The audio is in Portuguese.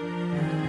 Música